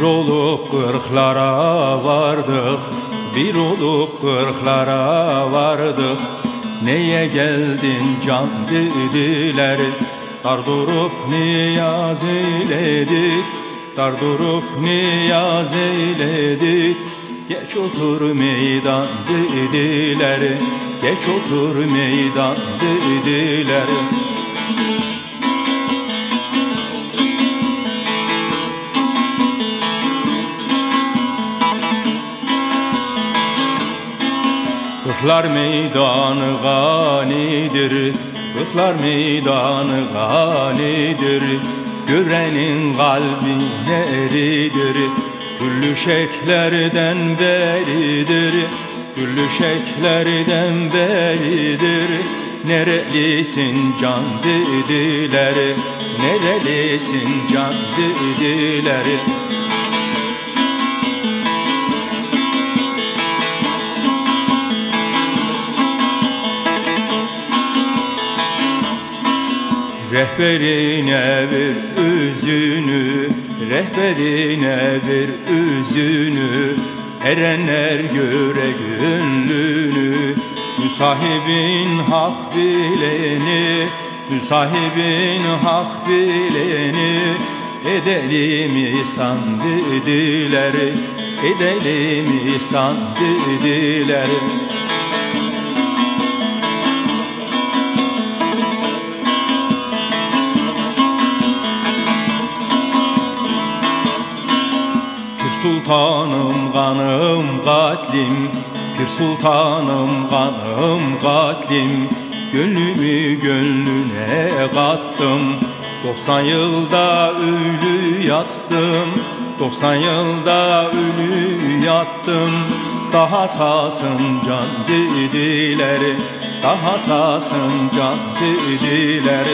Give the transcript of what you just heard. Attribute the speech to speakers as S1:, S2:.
S1: Bir olup kırklara vardık Bir olup kırklara vardık. Neye geldin can dediler Dardurup niyaz eyledik Dardurup niyaz eyledik Geç otur meydan dediler. Geç otur meydan dediler Kırklar meydanı ganidir Kırklar meydanı ganidir. Görenin kalbi neridir Güllü şeklerden beridir. Güllü şeklerden beridir. Nerelisin can dediler Nerelisin can dediler Rehberine ver üzünü? Rehberine ver üzünü? Erenler göre gönlünü Müsahibin hak bileni Müsahibin hak bileni. Edelim ihsan dediler Edelim ihsan dediler sultanım kanım katlim. Pir sultanım kanım katlim. Gönlümü gönlüne kattım. 90 yılda ölü yattım. 90 yılda ölü yattım. Daha sasın can dediler. Daha sasın can dediler